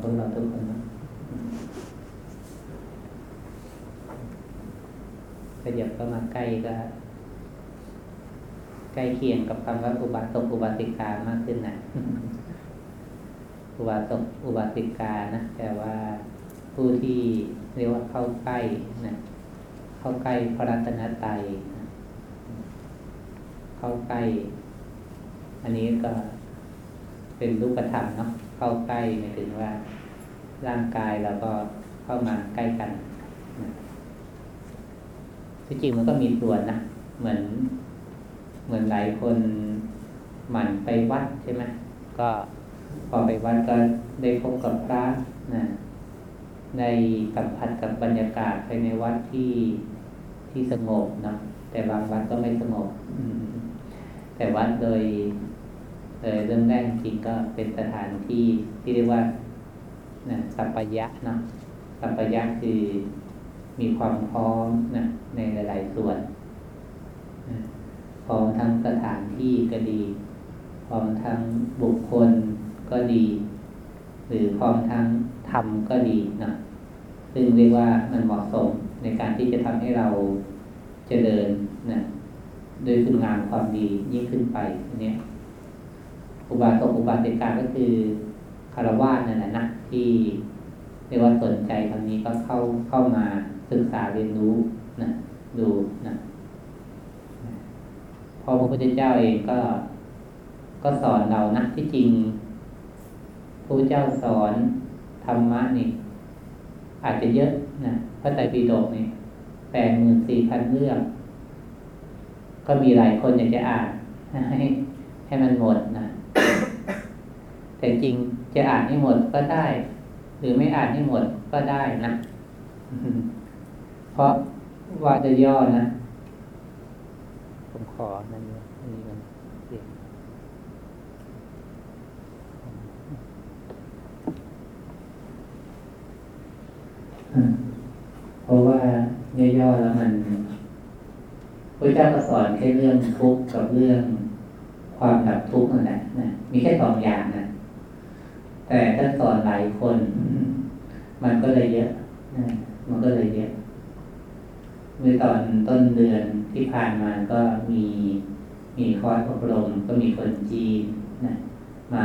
พวกเราทุกคนนะขยับก็มาใกล้ก็ใกล้เคียงกับคำว่าอุบาสกอุบาสิกามากขึ้นนะอุบาสกอุบาสิกานะแต่ว่าผู้ที่เรียกว่าเข้าใกล้นะเข้าใกล้พระรัตนตรัยนะเข้าใกล้ อันนี้ก็เป็นรูปธรรมเนาะ เข้าใกล้หมายถึงว่า ร่างกายเราก็เข้ามาใกล้กันที่จริงมันก็มีส่วนนะเหมือน เหมือนหลายคนหมั่นไปวัดใช่ไหมก็พอไปวัดก็ได้พบกับพระนะได้สัมผัสกับบรรยากาศภายในวัดที่ที่สงบนะแต่บางวัดก็ไม่สงบ แต่วัดโดย โดยเรื่องแรกจริงก็เป็นสถานที่ที่เรียกว่านะสัปปายะนะสัปปายะคือมีความพร้อมนะในหลาย ๆ ส่วนนะพร้อมทั้งสถานที่ก็ดี พร้อมทั้งบุคคลก็ดี หรือพร้อมทั้งธรรมก็ดีนะซึ่งเรียกว่ามันเหมาะสมในการที่จะทำให้เราเจริญนะโดยคุณงามความดียิ่งขึ้นไปเนี่ย อุบาสกอุบาสิกาก็คือคารวะนั่นแหละนะที่เรียกว่าสนใจทางนี้ก็เข้าเข้ามาศึกษาเรียนรู้นะดูนะพอพระพุทธเจ้าเองก็ก็สอนเรานะที่จริงพระพุทธเจ้าสอนธรรมะนี่ อาจจะเยอะนะพระไตรปิฎกนี่แปดหมื่นสี่พันเรื่อง ก็มีหลายคนอยากจะอ่านให้ให้มันหมดนะ แต่จริงจะอ่านให้หมดก็ได้ หรือไม่อ่านให้หมดก็ได้นะ เพราะว่าจะย่อนะ ผมขอนั่นนี่อันนี้มันเสียงเพราะว่าย่อๆแล้วมันพระเจ้าก็สอนแค่เรื่องทุกข์กับเรื่องความดับทุกข์นั่นแหละนะมีแค่สองอย่างนะ แต่ถ้าสอนหลายคน มันก็เลยเยอะนะมันก็เลยเยอะเมื่อตอนต้นเดือนที่ผ่านมาก็มีมีคอร์สอบรมก็มีคนจีนนะมา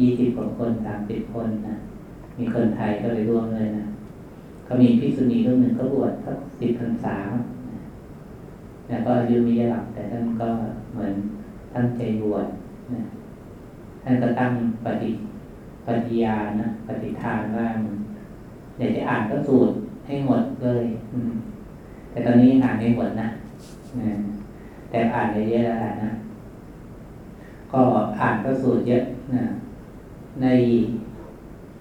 ยี่สิบกว่าคนสามสิบคนนะมีคนไทยก็ไปร่วมเลยนะก็มีพิษุณีรูปหนึ่งก็บวชสักสิบพรรษาแล้วก็อายุม่เยอะหรอกแต่ท่านก็เหมือนตั้งใจบวชนะ ท่านก็ตั้งปฏิปฏิญาณนะปฏิทานว่าอยากจะอ่านก็สูตรให้หมดเลย อืม แต่ตอนนี้อ่านไม่หมดนะนแต่อ่านเยอะๆแล้วนะก็อ่านก็สูตรเยอะนะใน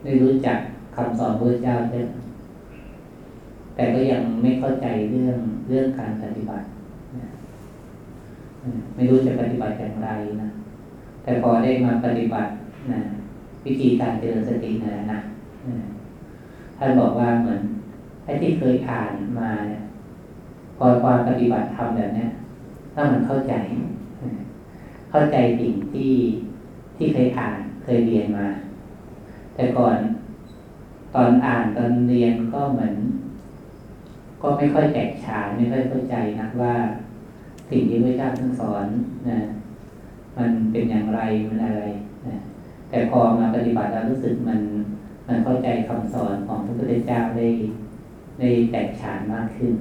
ได้รู้จักคำสอนพระเจ้าเยอะแต่ก็ยังไม่เข้าใจเรื่องเรื่องการปฏิบัติ ไม่รู้จะปฏิบัติอย่างไรนะ แต่พอได้มาปฏิบัตินะวิธีการเจริญสตินั่นแหละนะท่านบอกว่าเหมือนไอ้ที่เคยอ่านมาเนี่ยพอความปฏิบัติทำแบบนี้ถ้ามันเข้าใจ เข้าใจสิ่งที่ที่เคยอ่านเคยเรียนมา แต่ก่อนตอนอ่านตอนเรียนก็เหมือน ก็ไม่ค่อยแตกฉานไม่ค่อยเข้าใจนะว่า สิ่งที่พระเจ้าท่านสอนนะ มันเป็นอย่างไรมันอะไรนะแต่พอมาปฏิบัติแล้วรู้สึกมันมันเข้าใจคำสอนของพระพุทธเจ้าได้ได้แตกฉานมากขึ้น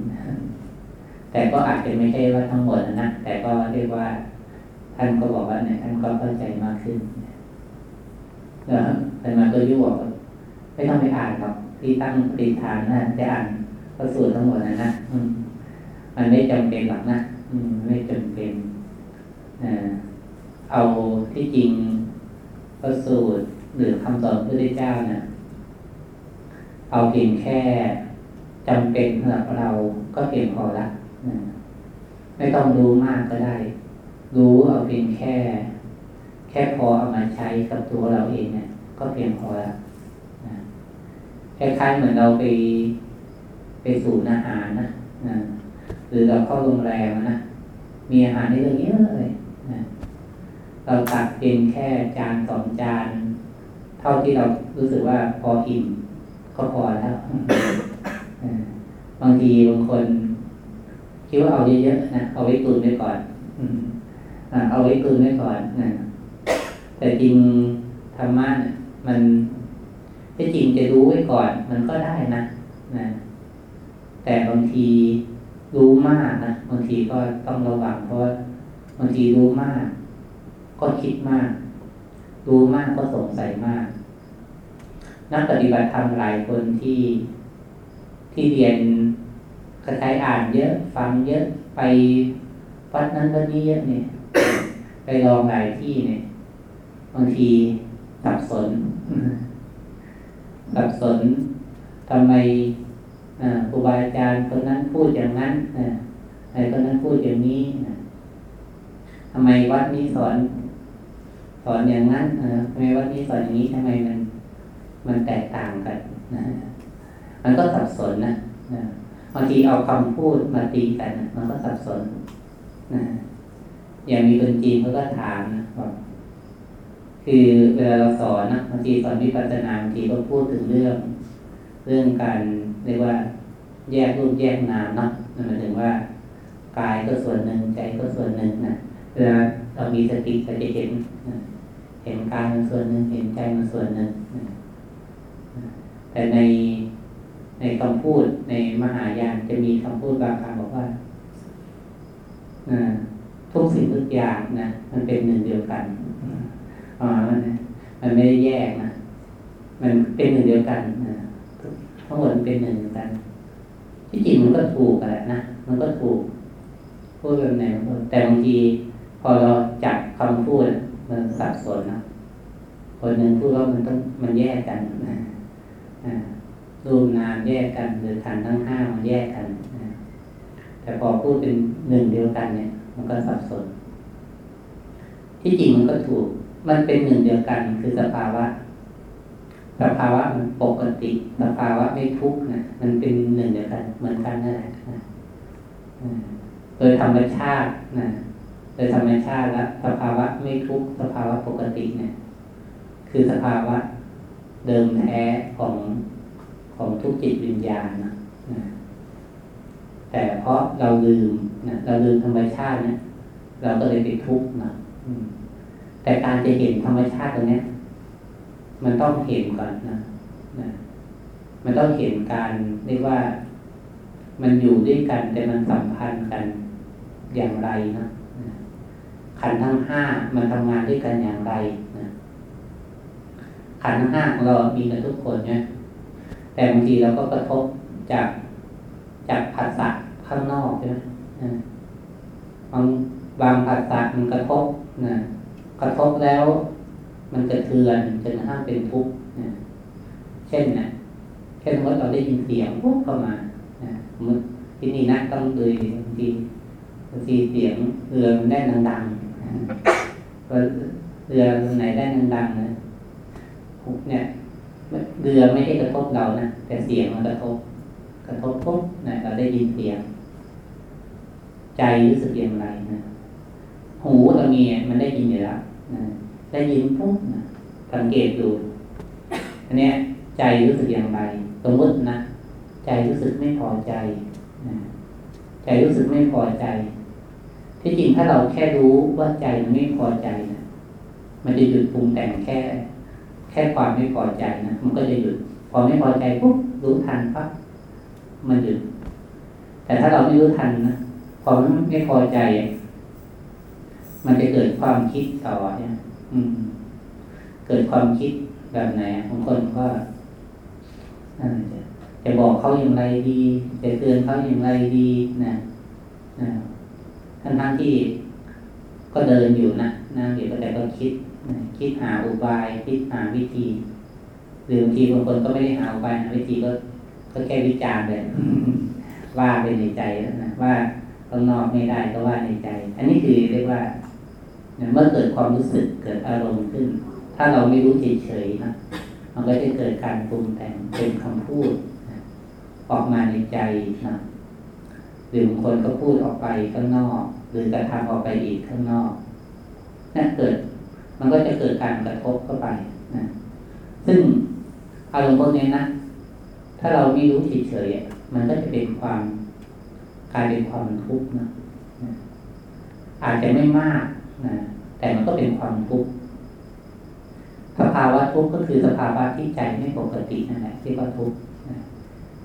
แต่ก็อาจจะไม่ใช่ว่าทั้งหมดนะแต่ก็เรียกว่าท่านก็บอกว่าเนี่ยท่านก็เข้าใจมากขึ้นแล้วแต่มาตัวยุบอกไม่ต้องไปอ่านครับที่ตั้งปฏิฐานนะจะอ่านพระสูตรทั้งหมดนะนะมันไม่จำเป็นหรอกนะ อืม ไม่จำเป็นอ่า เอาที่จริงพระสูตรหรือคำสอนพระพุทธเจ้านะเอาเพียงแค่จำเป็นสำหรับเราก็เพียงพอละไม่ต้องรู้มากก็ได้ รู้เอาเพียงแค่ แค่พอเอามาใช้กับตัวเราเองเนี่ย ก็เพียงพอละคล้ายๆเหมือนเราไปไปสู่อาหารนะหรือเราเข้าโรงแรมนะมีอาหารในเรื่องเยอะเลยนะ เราตักเพียงแค่จานสองจานทท่าที่เรารู้สึกว่าพออิ่มก็พอแล้วบางทีบางคน คิดว่าเอาเยอะๆนะเอาไว้ตุนไว้ก่อนเอาไว้ตุนไว้ก่อนนะแต่จริงธรรมะมันที่จริงจะรู้ไว้ก่อน มันก็ได้นะนะแต่บางทีรู้มากนะบางทีก็ต้องระวังเพราะบางทีรู้มาก ก็คิดมาก รู้มากก็สงสัยมาก นักปฏิบัติธรรมหลายคนที่ที่เรียนกระจายอ่านเยอะ ฟังเยอะไปวัดนั้นวัดนี้เยอะเนี่ย ไปลองหลายที่เนี่ยบางทีสับสนสับสนทำไมครูบาอาจารย์คนนั้นพูดอย่างนั้นไอ้คนนั้นพูดอย่างนี้ทำไมวัดนี้สอน สอนอย่างนั้นทำไมวัดนี้สอนอย่างนี้ทำไมมันมันแตกต่างกันนะมันก็สับสนนะบางทีเอาคำพูดมาตีกันมันก็สับสนนะอย่างมีคนจีนเขาก็ถามนะบอกคือเวลาเราสอนนะบางทีสอนวิปัสสนาบางทีก็พูดถึงเรื่อง เรื่องการเรียกว่า แยกรูปแยกนามเนาะหมายถึงว่ากายก็ส่วนหนึ่งใจก็ส่วนหนึ่งนะเวลาเรามีสติเราจะเห็น เห็นกายมันส่วนหนึ่งเห็นใจมันส่วนหนึ่งแต่ในในคำพูดในมหายานจะมีคำพูดบางคำบอกว่าทุกสิ่งทุกอย่างนะมันเป็นหนึ่งเดียวกันอ่ามันมันไม่ได้แยกนะมันเป็นหนึ่งเดียวกันนะทั้งหมดเป็นหนึ่งเดียวกัน ที่จริงมันก็ถูกแหละนะมันก็ถูกพูดแบบไหนแต่บางทีพอเราจับคำพูด มันสับสนนะคนหนึ่งพูดว่ามันต้องมันแยกกันนะรูปนามแยกกันหรือขันทั้งห้ามันแยกกันนะแต่พอพูดเป็นหนึ่งเดียวกันเนี่ย มันก็สับสน ที่จริงมันก็ถูก มันเป็นหนึ่งเดียวกันคือสภาวะสภาวะมันปกติสภาวะไม่ทุกข์นะมันเป็นหนึ่งเดียวกันเหมือนกันนั่นแหละนะโดยธรรมชาตินะ โดยธรรมชาติและสภาวะไม่ทุกข์สภาวะปกติเนี่ย คือสภาวะเดิมแท้ของของทุกจิตวิญญาณนะแต่เพราะเราลืมนะเราลืมธรรมชาติเนะเราก็เลยไปทุกข์นะแต่การจะเห็นธรรมชาติตรงนี้มันต้องเห็นก่อนนะนะมันต้องเห็นการเรียกว่า มันอยู่ด้วยกันแต่มันสัมพันธ์กันอย่างไรนะ ขันทั้งห้ามันทำงานด้วยกันอย่างไรนะขันทั้งห้าของเรามีกันทุกคนเนี่ยแต่บางทีเราก็กระทบจากจากผัสสะข้างนอกใช่ไหมบางบางผัสสะมันกระทบนะกระทบแล้ว มันกระเทือนจนกระทั่งเป็นทุกข์นะเช่นนะเช่นว่าเราได้ยินเสียงปุ๊บเข้ามานะมที่นี่นะต้องเลยบางทีบางทีเสียงเรือมันได้ดัง เรือไหนได้ดังๆนะเนี่ยเรือไม่ได้กระทบเรานะแต่เสียงมันกระทบ กระทบปุ๊บนะเราได้ยินเสียง ใจรู้สึกอย่างไรนะหูเรามีมันได้ยินอยู่แล้วนะได้ยินปุ๊บนะสังเกตดูอันนี้ใจรู้สึกอย่างไรสมมตินะใจรู้สึกไม่พอใจนะใจรู้สึกไม่พอใจ ที่จริงถ้าเราแค่รู้ว่าใจมันไม่พอใจนะมันจะหยุดปรุงแต่งแค่ แค่ความไม่พอใจนะมันก็จะหยุดพอไม่พอใจปุ๊บรู้ทันปั๊บมันหยุด แต่ถ้าเราไม่รู้ทันนะพอไม่พอใจ มันจะเกิดความคิดต่อเนี่ยอืม เกิดความคิดแบบไหนบางคนก็จะบอกเขาอย่างไรดี จะเตือนเขาอย่างไรดีนะนะ ทั้งทั้งที่ก็เดินอยู่นะนั่งอยู่แต่ก็คิดคิดหาอุบาย คิดหาวิธีหรือบางทีบางคนก็ไม่ได้หาอุบายหาวิธีก็ก็แค่วิจารณ์เลยว่าไปในใจนะว่าข้างนอกไม่ได้ก็ว่าในใจ อันนี้คือเรียกว่าเมื่อเกิดความรู้สึกเกิดอารมณ์ขึ้น ถ้าเราไม่รู้เฉยๆนะมันก็จะเกิดการปรุงแต่งเป็นคำพูดออกมาในใจนะ หรือบางคนก็พูดออกไปข้างนอก หรือกระทำออกไปอีกข้างนอกนั่นเกิด มันก็จะเกิดการกระทบเข้าไปนะซึ่งอารมณ์พวกนี้นะถ้าเราไม่รู้เฉยๆมันก็จะเป็นความกลายเป็นความทุกข์นะอาจจะไม่มากนะแต่มันก็เป็นความทุกข์สภาวะทุกข์ก็คือสภาวะที่ใจไม่ปกตินั่นแหละที่ว่าทุกข์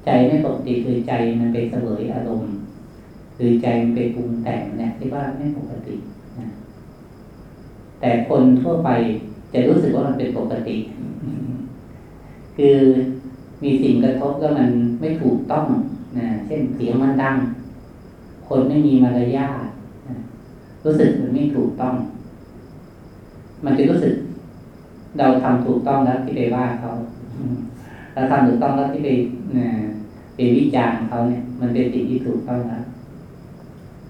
ใจไม่ปกติคือใจมันเป็นเสวยอารมณ์ คือใจมันเป็นปรุงแต่งเนี่ยที่ว่าไม่ปกตินะแต่คนทั่วไปจะรู้สึกว่ามันเป็นปกติ คือมีสิ่งกระทบแล้วมันไม่ถูกต้องนะเช่นเสียงมันดัง คนไม่มีมารยาทรู้สึกมันไม่ถูกต้อง มันจะรู้สึก เราทำถูกต้องแล้วที่ไปว่าเขาเราทำถูกต้องแล้วที่ไปไปวิจารณ์เขาเนี่ย มันเป็นสิ่งที่ถูกต้องแล้ว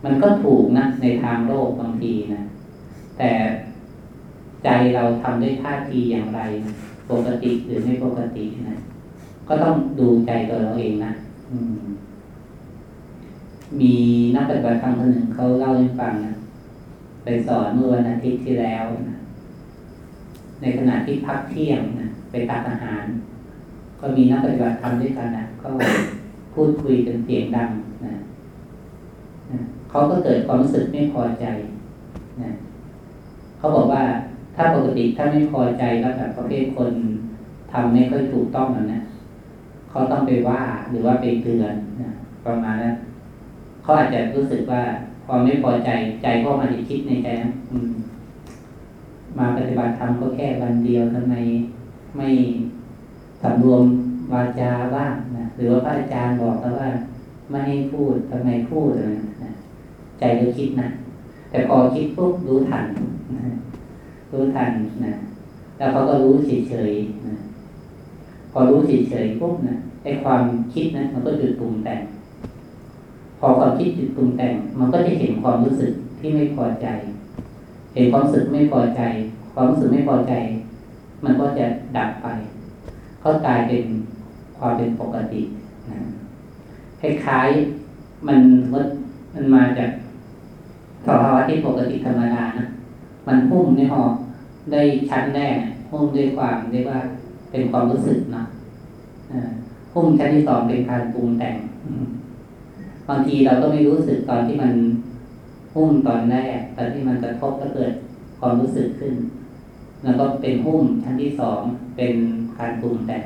มันก็ถูกนะในทางโลกบางทีนะแต่ใจเราทำด้วยท่าทีอย่างไรปกติหรือไม่ปกตินะก็ต้องดูใจตัวเราเองนะมีนักปฏิบัติธรรมคนหนึ่งเขาเล่าให้ฟังนะไปสอนเมื่อวันอาทิตย์ที่แล้วนะในขณะที่พักเที่ยงนะไปตักอาหาร ก็มีนักปฏิบัติธรรมด้วยกันนะก็พูดคุยกันเสียงดัง เขาก็เกิดความรู้สึกไม่พอใจนะเขาบอกว่าถ้าปกติถ้าไม่พอใจแล้วแบบประเภทคนทำไม่ค่อยถูกต้องนะนะเขาต้องไปว่าหรือว่าไปเตือนนะประมาณนั้นเขาอาจจะรู้สึกว่าความไม่พอใจใจก็มาจะคิดในใจนะมาปฏิบัติธรรมก็แค่วันเดียวทำไมไม่สำรวมวาจาบ้างนะหรือว่าพระอาจารย์บอกแล้วว่า ไม่ให้พูดทำไมพูดนะ ใจก็คิดนะ แต่พอคิดปุ๊บรู้ทันนะรู้ทันนะแล้วเขาก็รู้เฉยๆนะพอรู้เฉยๆปุ๊บนะไอ้ความคิดนะมันก็หยุดปรุงแต่ง พอความคิดหยุดปรุงแต่ง มันก็จะเห็นความรู้สึกที่ไม่พอใจ เห็นความรู้สึกไม่พอใจ ความรู้สึกไม่พอใจ มันก็จะดับไป ก็กลายเป็นความเป็นปกตินะคล้ายๆมันมันมาจาก สภาวะที่ปกติธรรมดานะมันพุ่งในหอกได้ชั้นแรกพุ่งด้วยความเรียกว่าเป็นความรู้สึกนะพุ่งชั้นที่สองเป็นการปรุงแต่งบางทีเราก็ไม่รู้สึกตอนที่มันหุ้มตอนแรกตอนที่มันกระทบก็เกิดความรู้สึกขึ้น แล้วก็เป็นหุ้มชั้นที่สองเป็นการปรุงแต่ง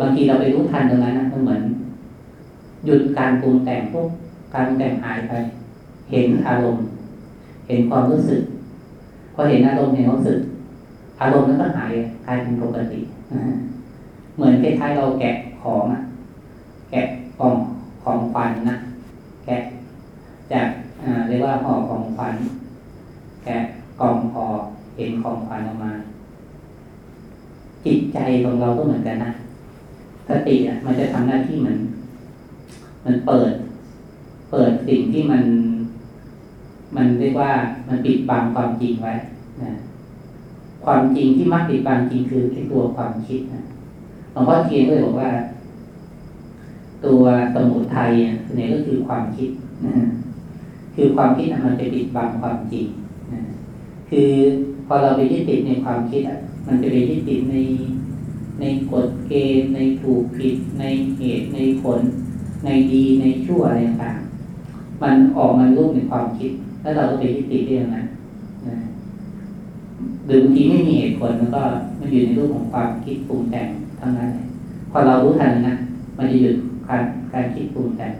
บางทีเราไปรู้ทันตรงนั้นนะมันเหมือน หยุดการปรุงแต่งปุ๊บการแต่งหายไป เห็นอารมณ์ เห็นความรู้สึก พอเห็นอารมณ์เห็นความรู้สึก อารมณ์นั้นก็หายกลายเป็นปกติเหมือนคล้ายๆเราแกะของอะแกะกล่องของฟันนะแกะจากเรียกว่าห่อของฟันแกะกล่องห่อเห็นของฟันออกมา จิตใจของเราก็เหมือนกันนะสติอะมันจะทำหน้าที่เหมือนมันเปิด เปิดสิ่งที่มัน มันเรียกว่ามันปิดบังความจริงไว้นะความจริงที่มักปิดบังจริงคือไอ้ตัวความคิดนะหลวงพ่อเทียนก็เลยบอกว่า ตัวสมุทัยเนี่ยก็คือความคิดนะคือความคิดมันจะปิดบังความจริงนะคือพอเราไปยึดติดในความคิดอะ มันจะไปยึดติดในในกฎเกณฑ์ในถูกผิด ในเหตุในผล ในดีในชั่วอะไรต่างมันออกมารูปในความคิด แล้วเราก็ไปยึดติดเรื่องนั้นนะหรือบางทีไม่มีเหตุผลมันก็มันอยู่ในรูปของความคิดปรุงแต่งทั้งนั้นพอเรารู้ทันนะมันจะหยุดการการคิดปรุงแต่ง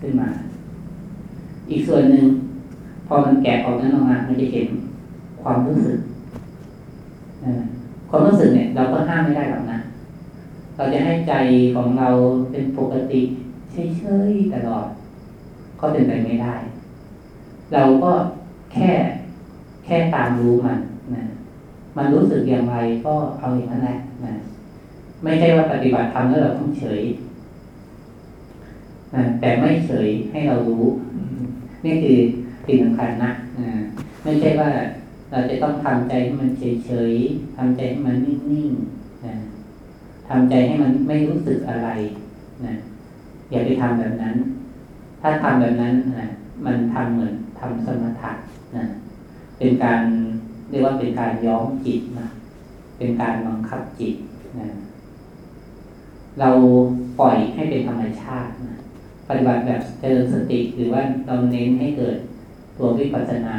ขึ้นมา อีกส่วนหนึ่งพอมันแกะออกนั้นออกมามันจะเห็นความรู้สึกความรู้สึกเนี่ย เราก็ห้ามไม่ได้หรอกนะ เราจะให้ใจของเราเป็นปกติเฉยๆตลอด ก็เป็นไปไม่ได้ เราก็แค่แค่ตามรู้มันนะมันรู้สึกอย่างไรก็เอาอย่างนั้นแหละนะไม่ใช่ว่าปฏิบัติธรรมแล้วเราต้องเฉยแต่ไม่เฉยให้เรารู้ นี่คือสิ่งสำคัญนะไม่ใช่ว่าเราจะต้องทำใจให้มันเฉยๆทำใจให้มันนิ่งๆทำใจให้มันไม่รู้สึกอะไรนะอย่าไปทำแบบนั้น ถ้าทำแบบนั้นนะมันทำเหมือน ทำสมถะนะเป็นการเรียกว่าเป็นการย้อมจิตนะเป็นการบังคับจิตนะเราปล่อยให้เป็นธรรมชาตินะปฏิบัติแบบเจริญสติหรือว่าเราเน้นให้เกิดตัววิปัสสนา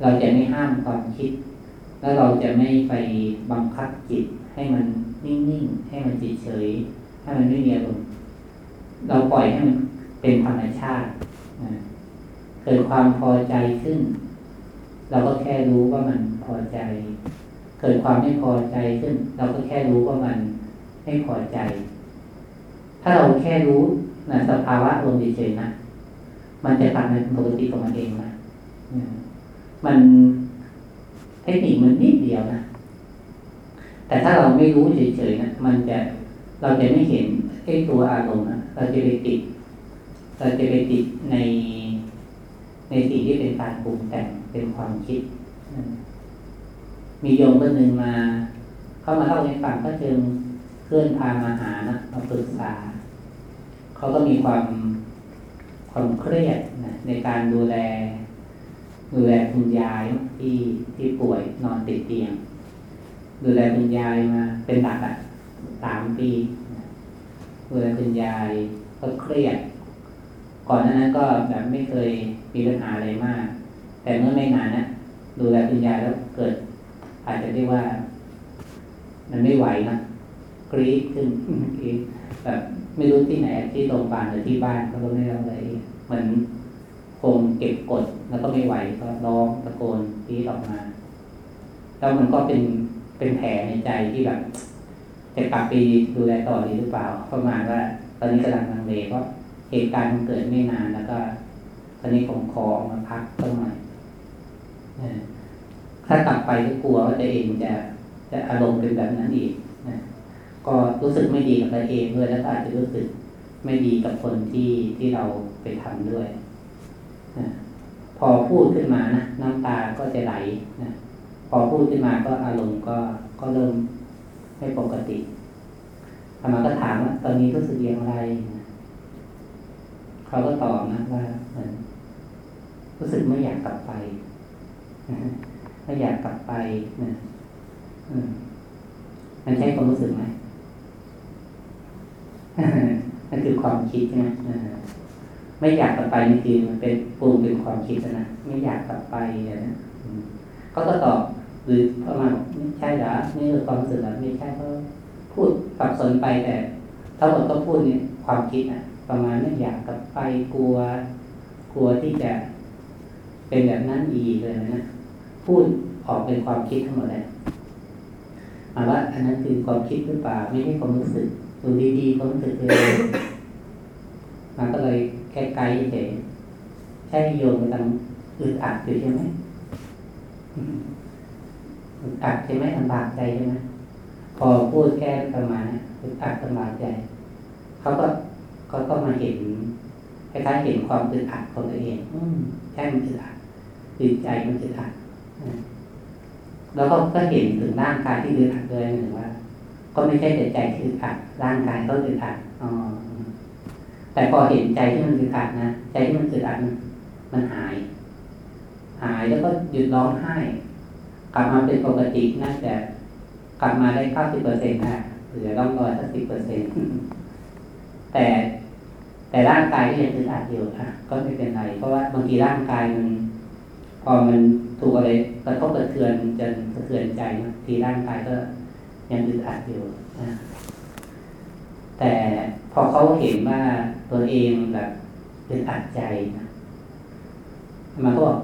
เราจะไม่ห้ามความคิด แล้วเราจะไม่ไปบังคับจิตให้มันนิ่งๆให้มันเฉยๆให้มันไม่มีอารมณ์เราปล่อยให้มันเป็นธรรมชาตินะ เกิดความพอใจขึ้น เราก็แค่รู้ว่ามันพอใจ เกิดความไม่พอใจขึ้น เราก็แค่รู้ว่ามันไม่พอใจ ถ้าเราแค่รู้นะสภาวะลมเฉยๆนะมันจะกลับมาเป็นปกติของมันเองนะมันเทคนิคมันนิดเดียวนะ แต่ถ้าเราไม่รู้เฉยๆนะ มันจะเราจะไม่เห็นไอ้ตัวอารมณ์นะ เราจะไปติด เราจะไปติดใน ในสิ่งที่เป็นการปรุงแต่งเป็นความคิด มีโยมคนหนึ่งมา เข้ามาเล่าให้ฟังก็เจอเพื่อนพามาหานะมาปรึกษา เขาก็มีความความเครียดนะในการดูแล ดูแลคุณยายที่ที่ป่วยนอนติดเตียง ดูแลคุณยายมา เป็นหลักอะสามปีดูแลคุณยายก็เครียด ก่อนหน้านั้นก็แบบไม่เคยมีปัญหาอะไรมาก แต่เมื่อไม่นานนะดูแลคุณยายแล้วเกิด อาจจะเรียกว่า มันไม่ไหวนะกรี๊ดขึ้นกรี๊ดแบบไม่รู้ที่ไหนที่โรงพยาบาลหรือที่บ้านเขาก็ไม่รู้เลยเหมือนคงเก็บกดแล้วก็ไม่ไหวก็ร้องตะโกนกรี๊ดออกมา แล้วมันก็เป็นเป็นแผลในใจที่แบบจะกลับไปดูแลต่อดีหรือเปล่า ประมาณว่า ตอนนี้กำลังลังเลเพราะ เหตุการณ์มันเกิดไม่นานแล้วก็ตอนนี้ผมขอมาพักสักหน่อยถ้ากลับไปก็กลัวว่าตัวเองจะจะอารมณ์เป็นแบบนั้นอีกนะก็รู้สึกไม่ดีกับตัวเองด้วยแล้วก็อาจจะรู้สึกไม่ดีกับคนที่ที่เราไปทำด้วยนะพอพูดขึ้นมานะน้ำตาก็จะไหลนะพอพูดขึ้นมาก็อารมณ์ก็ก็เริ่มไม่ปกติธรรมาก็ถามว่าตอนนี้รู้สึกอย่างไรนะ เขาก็ตอบนะว่าเหมือนรู้สึกไม่อยากกลับไปไม่อยากกลับไปนะมันใช่ความรู้สึกไหมนั่นคือความคิดใช่ไหมไม่อยากกลับไปจริงๆมันเป็นปรุงเป็นความคิดนะไม่อยากกลับไปนะเขาก็ตอบหรือประมาณไม่ใช่หรอนี่คือความรู้สึกหรอไม่ใช่ก็พูดสับสนไปแต่ทั้งหมดก็พูดเนี่ยความคิดนะ ประมาณไม่อยากกลับไปกลัว กลัวที่จะเป็นแบบนั้นอีกเลยนะพูดออกเป็นความคิดทั้งหมดเลยหมายว่า อันนั้นคือความคิดหรือเปล่าไม่ใช่ความรู้สึกดูดีๆความรู้สึกเลยมันก็เลยแค่ไกลเฉยใช่โยมกำลังอึดอัดอยู่ใช่ไหมอึดอัดใช่ไหมลำบากใจใช่ไหมพอพูดแค่ประมาณอึดอัดลำบากใจเขาก็ ก็ก็มาเห็นคล้ายๆเห็นความอึดอัดของตัวเองอืมใช่มันอึดอัดจิตใจมันอึดอัดแล้วก็ก็เห็นถึงร่างกายที่อึดอัดเลยหนึ่งว่า ก็ไม่ใช่แต่ใจที่อึดอัดร่างกายก็อึดอัดอ๋อแต่พอเห็นใจที่มันอึดอัดนะใจที่มันอึดอัดมันหาย หายแล้วก็หยุดร้องไห้ กลับมาเป็นปกติน่าจะกลับมาได้เก้าสิบเปอร์เซ็นต์นะเหลือร่องรอยสักสิบเปอร์เซ็นต์แต่ แต่ร่างกายก็ยังอึดอัดอยู่อะก็ไม่เป็นไร เพราะว่าบางทีร่างกายมันพอมันถูกอะไรกระทบกระเทือนจนสะเทือนใจนะทีร่างกายก็ยังอึดอัดอยู่นะแต่พอเขาเห็นว่าตัวเองแบบอึดอัดใจนะมันก็บอก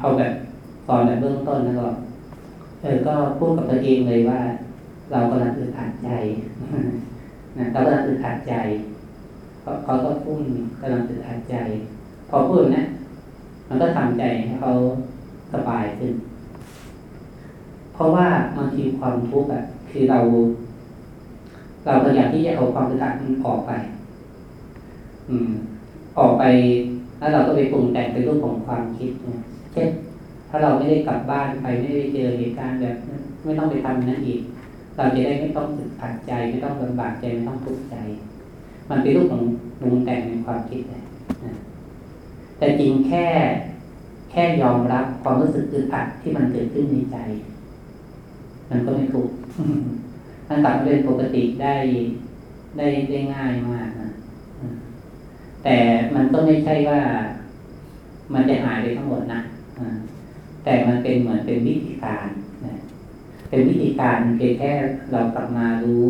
เอาแบบสอนแบบเบื้องต้นแล้วก็เออก็พูดกับตัวเองเลยว่า เรากำลังอึดอัดใจนะเรากำลังอึดอัดใจ เขาก็พุ่งกำลังอึดอัดใจ พอพูดนะมันก็ทำใจให้เขาสบายขึ้น เพราะว่าบางทีความทุกข์อะ คือเรา เราพยายามที่จะเอาความอึดอัดมันออกไป อืม ออกไป แล้วเราก็ไปปรุงแต่งเป็นรูปของความคิดนะเช่นถ้าเราไม่ได้กลับบ้านไปไม่ได้เจอเหตุการณ์แบบนั้นไม่ต้องไปทำนั้นอีก เราจะได้ไม่ต้องอึดอัดใจ ไม่ต้องลำบากใจไม่ต้องทุกข์ใจ มันเป็นรูปของปรุงแต่งในความคิดเลยแต่จริงแค่แค่ยอมรับความรู้สึกอึดอัดที่มันเกิดขึ้นในใจ มันก็ไม่ทุกข์มันกลับเป็นปกติได้ได้ได้ง่ายมากนะแต่มันก็ไม่ใช่ว่ามันจะหายไปทั้งหมดนะแต่มันเป็นเหมือนเป็นวิธีการนะเป็นวิธีการเพียงแค่เรากลับมารู้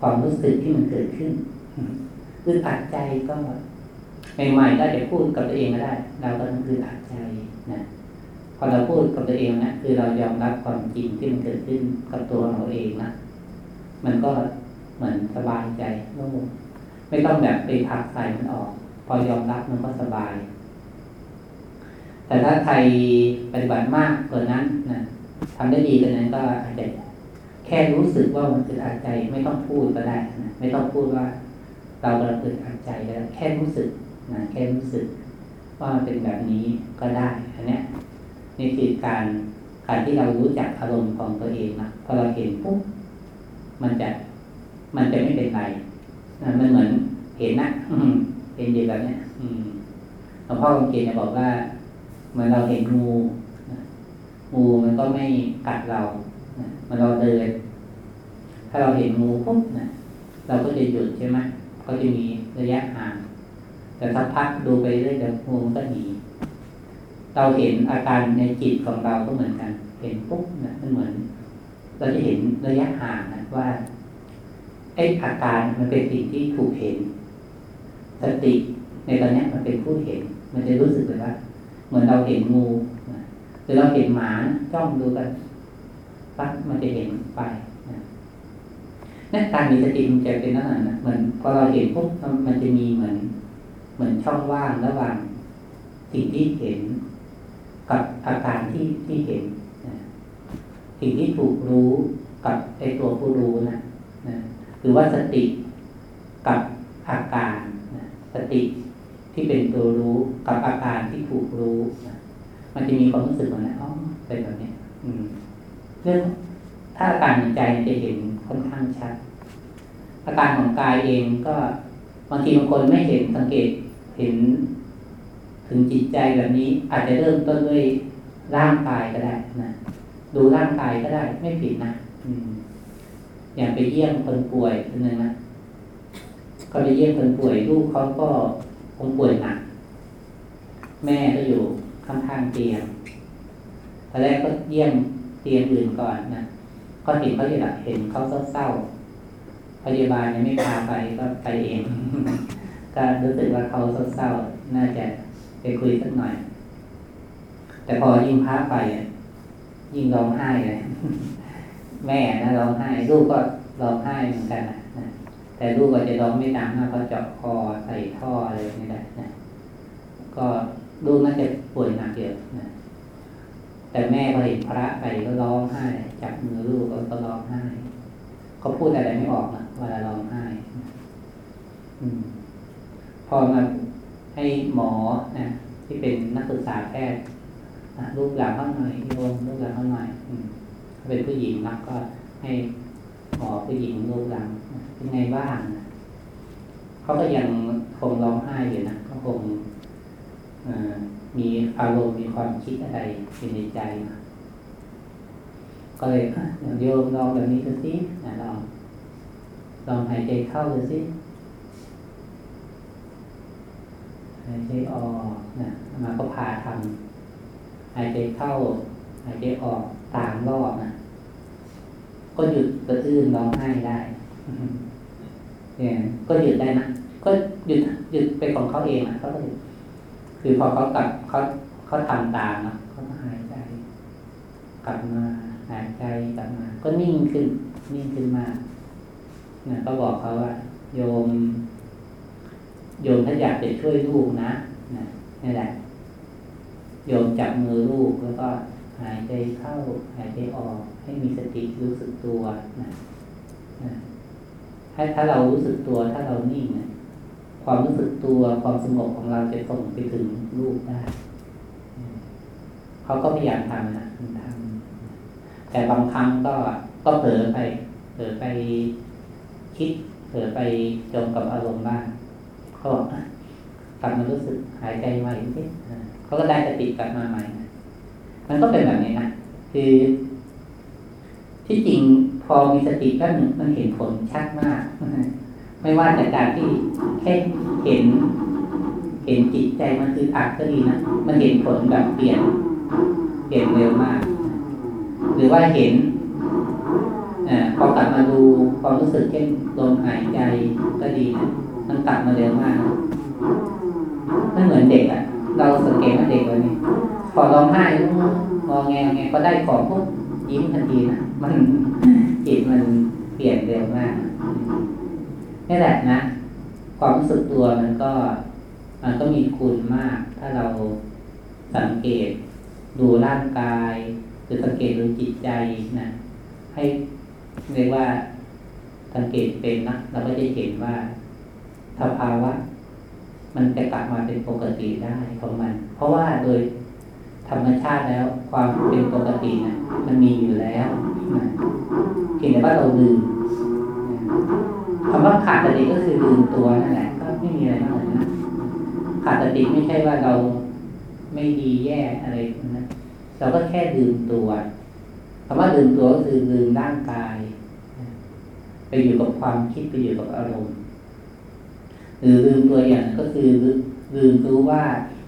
ความรู้สึกที่มันเกิดขึ้น คือตัดใจก็ใหม่ๆก็จะพูดกับตัวเองก็ได้ เราก็ต้องคือตัดใจนะพอเราพูดกับตัวเองนะคือเรายอมรับความจริงที่มันเกิดขึ้นกับตัวเราเองนะมันก็เหมือนสบายใจโล่งไม่ต้องแบบไปพักใส่มันออก พอยอมรับมันก็สบาย แต่ถ้าใครปฏิบัติมากกว่านั้นนะทำได้ดีกว่านั้นก็อาจจะแค่รู้สึกว่ามันอึดอัดใจไม่ต้องพูดก็ได้นะไม่ต้องพูดว่า เรากำลังอึดอัดใจแล้ว แค่รู้สึกนะแค่รู้สึก ว่าเป็นแบบนี้ก็ได้อันเนี้ยนี่คือการการที่เรารู้จักอารมณ์ของตัวเองนะพอเราเห็นปุ๊บมันจะมันจะไม่เป็นไรมันเหมือนเห็นนะเห็นดีแบบเนี้ยหลวงพ่อคำเกียรติบอกว่าเหมือนเราเห็นงูงูมันก็ไม่กัดเรามันเราเดิน ถ้าเราเห็นงูปุ๊บนะเราก็จะหยุดใช่ไหม ก็จะมีระยะห่าง แต่สักพักดูไปเรื่อยเดี๋ยวงูก็หนีเราเห็นอาการในจิตของเราก็เหมือนกัน เห็นปุ๊บนะมันเหมือน เราจะเห็นระยะห่างนะว่าไอ้อาการมันเป็นสิ่งที่ถูกเห็น สติในตอนนี้มันเป็นผู้เห็น มันจะรู้สึกเลยว่าเหมือนเราเห็นงูหรือเราเห็นหมาจ้องดูกันปั๊บมันจะเห็นไป นั่นการมีสติมันจะเป็นนั่นแหละนะเหมือนพอเราเห็นปุ๊บมันจะมีเหมือน เหมือนช่องว่างระหว่างสิ่งที่เห็น กับอาการที่ที่เห็นสิ่งที่ถูกรู้กับไอตัวผู้รู้นะนะหรือว่าสติกับอาการนะสติที่เป็นตัวรู้กับอาการที่ถูกรู้นะมันจะมีความรู้สึกเหมือนอ๋อเป็นแบบนี้ อืมเรื่องถ้าอาการของใจจะเห็น ค่อนข้างชัด อาการของกายเองก็บางทีบางคนไม่เห็นสังเกตเห็นถึงจิตใจแบบนี้ อาจจะเริ่มต้นด้วยร่างกายก็ได้นะดูร่างกายก็ได้ไม่ผิดนะอืม อย่างไปเยี่ยมคนป่วยคนหนึ่งนะก็ไปเยี่ยมคนป่วยลูกเขาก็คงป่วยหนักแม่ก็อยู่ข้างๆเตียงตอนแรกก็เยี่ยมเตียงอื่นก่อนนะ ก็เห็นเขาอยู่ละเห็นเขาเศร้าๆพยาบาลยังไม่พาไปก็ไปเองก็รู้สึกว่าเขาเศร้าๆน่าจะไปคุยสักหน่อย แต่พอยิ่งพาไปยิ่งร้องไห้เลยแม่นะร้องไห้ลูกก็ร้องไห้เหมือนกันนะแต่ลูกก็จะร้องไม่ดังมากเพราะเจาะคอใส่ท่ออะไรนี่แหละนะก็ลูกน่าจะป่วยหนักเยอะนะ แต่แม่พอเห็นพระไปก็ร้องไห้จับมือลูกก็ร้องไห้เขาพูดอะไรไม่ออกนะเวลาร้องไห้พอมาให้หมอนะที่เป็นนักศึกษาแพทย์รูปหลังเขาหน่อยโยมรูปหลังเขาหน่อยเป็นผู้หญิงนักก็ให้หมอผู้หญิงรูปหลังเป็นไงบ้างเขาก็ยังคงร้องไห้อยู่นะก็คง มีอารมณ์มีความคิดอะไรอยู่ในใจ ก็เลยโยมลองแบบนี้ดูสิลองลองหายใจเข้าดูสิหายใจออกนะมาก็พาทำหายใจเข้าหายใจออกสามรอบนะก็หยุดกระตื้นร้องไห้ได้เนี่ยก็หยุดได้นะก็หยุดหยุดไปของเขาเองนะเขาก็หยุด คือพอเขากลับเขาเขาทำตามนะเขาก็หายใจ กลับมาหายใจกลับมา ก็นิ่งขึ้น นิ่งขึ้นมากนะก็บอกเขาว่า โยม โยมถ้าอยากจะช่วยลูกนะนะนี่แหละ โยมจับมือลูกแล้วก็หายใจเข้า หายใจออก ให้มีสติรู้สึกตัวนะนะให้ถ้าเรารู้สึกตัวถ้าเรานิ่งนะ ความรู้สึกตัวความสงบของเราจะส่งไปถึงลูกได้ เขาก็พยายามทำนะทำแต่บางครั้งก็ก็เผลอไป เผลอไปคิด เผลอไปจมกับอารมณ์บ้างเขาบอกกลับมารู้สึกหายใจใหม่สิเขาก็ได้สติกลับมาใหม่ มันก็เป็นแบบนี้นะคือ ที่จริงพอมีสติก็หนึ่งมันเห็นผลชัดมาก ไม่ว่าจากการที่แค่เห็น เห็นจิตใจมันคืออัดก็ดีนะมันเห็นผลแบบเปลี่ยนเปลี่ยนเร็วมาก หรือว่าเห็นอพอกลับมาดูความรู้สึกเช่นลมหายใจก็ดีนะมันกลับมาเร็วมากมันเหมือนเด็กอะ่ะ เราสังเกตว่าเด็กวันนี้พอร้องไห้มองแงงแงก็ได้ของปุ๊บยิ้มทันทีนะมันจิตมันเปลี่ยนเร็วมาก นี่แหละนะ ความรู้สึกตัวมันก็ มันก็มีคุณมาก ถ้าเราสังเกตดูร่างกาย หรือสังเกตดูจิตใจนะ ให้เรียกว่าสังเกตเป็นนะเราก็จะเห็นว่าสภาวะมันจะกลับมาเป็นปกติได้ของมัน เพราะว่าโดยธรรมชาติแล้วความเป็นปกตินะมันมีอยู่แล้วนะเพียงแต่ว่าเราลืม คำว่าขาดสติก็คือลืมตัวนั่นแหละก็ไม่มีอะไรมากนะขาดสติไม่ใช่ว่าเราไม่ดีแย่อะไรนะเราก็แค่ลืมตัวคำว่าลืมตัวก็คือลืมร่างกายไปอยู่กับความคิดไปอยู่กับอารมณ์ หรือลืมตัวอย่างก็คือลืมรู้ว่า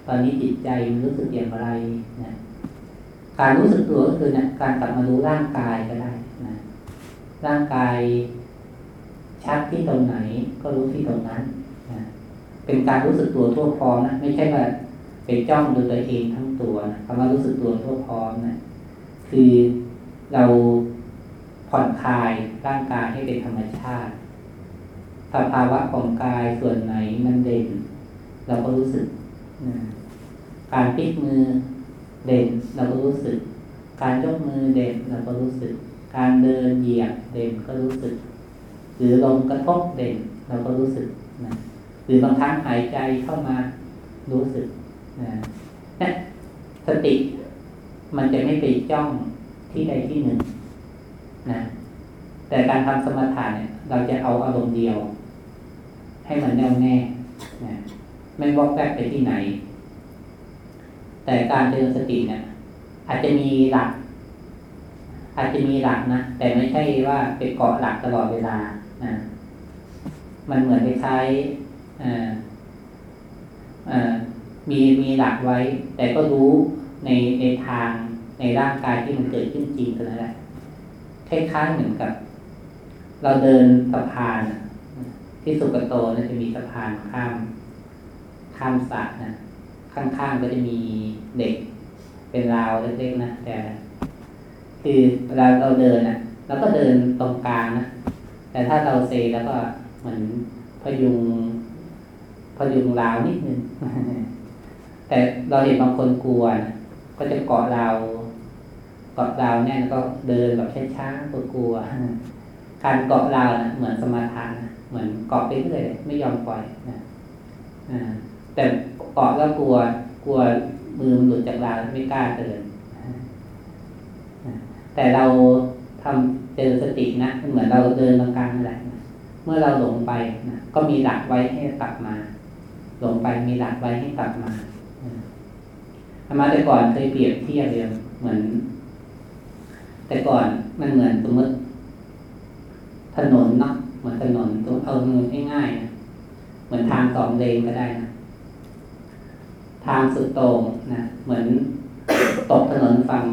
ตอนนี้จิตใจมันรู้สึกอย่างไรนะการรู้สึกตัวก็คือนะการกลับมารู้ร่างกายก็ได้นะร่างกาย ชัดที่ตรงไหนก็รู้ที่ตรงนั้นนะเป็นการรู้สึกตัวทั่วพร้อมนะไม่ใช่ว่าไปจ้องดูตัวเองทั้งตัวนะคำว่ารู้สึกตัวทั่วพร้อมนะคือเราผ่อนคลายร่างกายให้เป็นธรรมชาติสภาวะของกายส่วนไหนมันเด่น เราก็รู้สึกการพลิกมือเด่นเราก็รู้สึก การยกมือเด่นเราก็รู้สึก การเดินเหยียบเด่นก็รู้สึก หรือลมกระทบเด่นเราก็รู้สึกนะหรือบางครั้งหายใจเข้ามารู้สึกนะนี่สติมันจะไม่ไปจ้องที่ใดที่หนึ่งนะแต่การทำสมถะเนี่ย เราจะเอาอารมณ์เดียว ให้มันแน่วแน่นะไม่วอกแวกไปที่ไหน แต่การเจริญสติเนี่ย อาจจะมีหลัก อาจจะมีหลักนะแต่ไม่ใช่ว่าเป็นเกาะหลักตลอดเวลา นะมันเหมือนคล้ายๆมีมีหลักไว้ แต่ก็รู้ในในทางในร่างกายที่มันเกิดขึ้นจริงกันนั่นแหละคล้ายๆเหมือนกับ เราเดินสะพานที่สุกโตนะจะมีสะพานข้าม ข้ามสระนะข้างๆก็จะมีเด็กเป็นราวเล็กๆนะแต่ คือเวลาเราเดินนะเราก็เดินตรงกลางนะ แต่ถ้าเราเซแล้วก็เหมือนพยุงพยุงราวนิดนึงแต่เราเห็นบางคนกลัวนะก็จะเกาะราวเกาะราวแน่นก็เดินแบบช้าๆกลัวการเกาะราวนะเหมือนสมาทานเหมือนเกาะไปเรื่อยไม่ยอมปล่อยนะแต่เกาะแล้วกลัวกลัวมือมันหลุดจากราวไม่กล้าเดินแต่เรา ทำเจอสตินะเหมือนเราเดินตรงกลางนั่นแหละเมื่อเราหลงไปนะก็มีหลักไว้ให้กลับมา หลงไปมีหลักไว้ให้กลับมาอามาแต่ก่อนเคยเปรียบเทียบเรียเหมือน แต่ก่อนมันเหมือนสมมติถนนเนาะเหมือนถนนตัวเอามือง่ายๆนะเหมือนทางสองเลนก็ได้นะทางสุดโต่งนะเหมือนตกถนนฝั่ง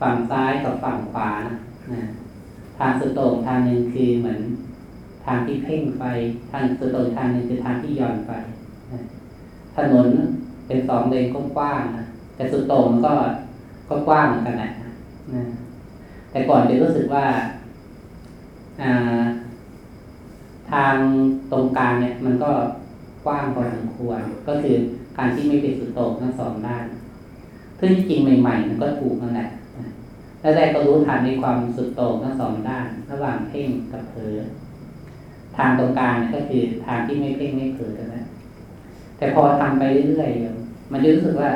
ฝั่งซ้ายกับฝั่งขวานะ นะทางสุดโต่งทางหนึ่งคือเหมือนทางที่เพ่งไป ทางสุดโต่งทางหนึ่งคือทางที่ย่อนไปนะถนนเป็นสองเลนกว้างๆนะแต่สุดโต่งมันก็ก็กว้างเหมือนกันนะนะแต่ก่อนจะรู้สึกว่าทางตรงกลางเนี่ย มันก็กว้างพอสมควร ก็คือการที่ไม่เป็นสุดโต่งทั้งสองด้านซึ่งจริงใหม่ ๆ มันก็ถูกนั่นแหละ แล้วแต่ก็รู้ทันในความสุดโต่งทั้งสองด้าน ระหว่างเพ่งกับเผลอทางตรงกลางก็คือทางที่ไม่เพ่งไม่เผลอกันนะแต่พอทำไปเรื่อยๆมันจะรู้สึกว่า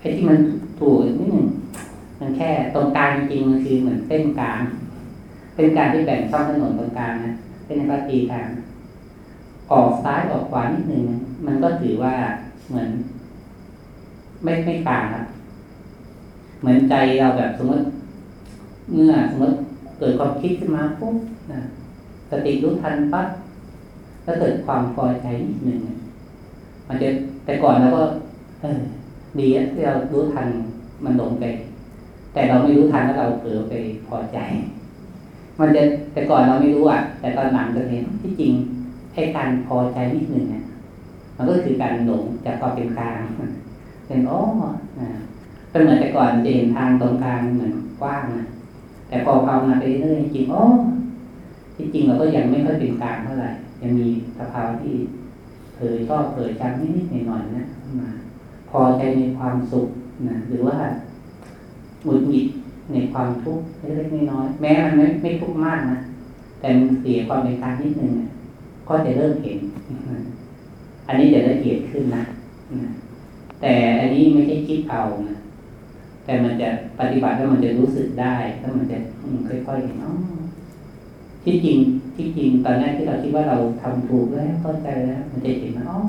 ไอ้ที่มันถูกนิดหนึ่งมันแค่ตรงกลางจริงๆมันคือเหมือนเส้นกลางเป็นการที่แบ่งช่องถนนตรงกลางนะเป็นการตีทางออกซ้ายออกขวานิดหนึ่งมันก็ถือว่าเหมือน ไม่ไม่กลางครับ เหมือนใจเราแบบสมมติ เมื่อสมมติเกิดความคิดขึ้นมาปุ๊บนะสติรู้ทันปั๊บแล้วเกิดความพอใจนิดหนึ่งมันจะแต่ก่อนเราก็ เออดีอะที่เรารู้ทันมันหลงไป แต่เราไม่รู้ทันแล้วเราเผลอไปพอใจ มันจะแต่ก่อนเราไม่รู้อะ แต่ตอนหลังเราเห็นที่จริงให้การพอใจนิดหนึ่งเนี่ยมันก็คือการหลงจากความเป็นกลางเป็นอ๋อ นะเป็นเหมือนแต่ก่อนจะเห็นทางตรงกลางเหมือนกว้างนะแต่พอภาวนาไปเรื่อยๆจริงโอ๋อที่จริงเราก็ยังไม่ค่อยเป็นกลางเท่าไหร่ ยังมีสภาวะที่เผยชอบเผยชังนิดๆหน่อยๆนะมาพอใจในความสุขนะหรือว่าหงุดหงิดในความทุกข์เล็กๆน้อยๆแม้มันไม่ไม่ทุกข์มากนะแต่มันเสียความเป็นกลางนิดนึงเนี่ยก็จะเริ่มเห็น อันนี้จะละเอียดขึ้นนะแต่อันนี้ไม่ใช่คิดเอานะ แต่มันจะปฏิบัติแล้วมันจะรู้สึกได้แล้วมันจะค่อยๆเห็นอ๋อที่จริงที่จริงตอนแรกที่เราคิดว่าเราทำถูกแล้วเข้าใจแล้ว มันจะเห็นว่าอ๋อ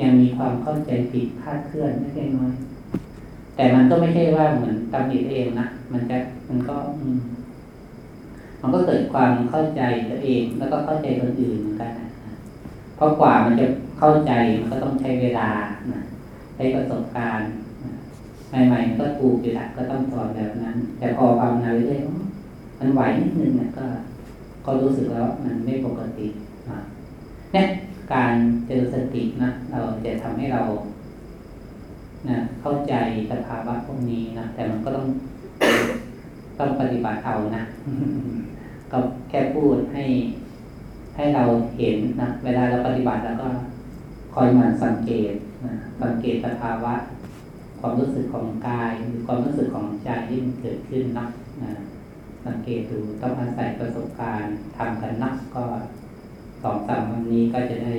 ยังมีความเข้าใจผิดคลาดเคลื่อนเล็กน้อย แต่มันก็ไม่ใช่ว่าเหมือนตำหนิตัวเองนะมันจะมันก็อืมันก็เกิดความเข้าใจตัวเอง แล้วก็เข้าใจคนอื่นเหมือนกันนะเพราะกว่ามันจะเข้าใจมันก็ต้องใช้เวลานะใช้ประสบการณ์ ใหม่ๆมันก็ถูกอยู่และก็ต้องสอนแบบนั้น แต่พอภาวนาเรื่อยๆมันไหวนิดนึงนะก็ ก็รู้สึกแล้วมันไม่ปกตินะเนี่ยการเจริญสตินะเราจะทำให้เรานะเข้าใจสภาวะพวกนี้นะแต่มันก็ต้องต้องปฏิบัติเอานะก็แค่พูดให้ ให้เราเห็นนะเวลาเราปฏิบัติแล้วก็คอยมันสังเกตนะสังเกตสภาวะ ความรู้สึกของกาย หรือความรู้สึกของใจที่มันเกิดขึ้นนะนะสังเกตดูต้องอาศัยประสบการณ์ทำกันนักก็สองสามวันนี้ก็จะได้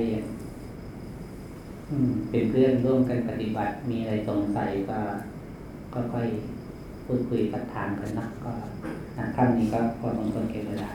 เป็นเพื่อนร่วมกันปฏิบัติ มีอะไรสงสัยก็ก็ค่อยพูดคุยสักถามกันนะก็อะครั้งนี้ก็พอสมควรเก็บเวลา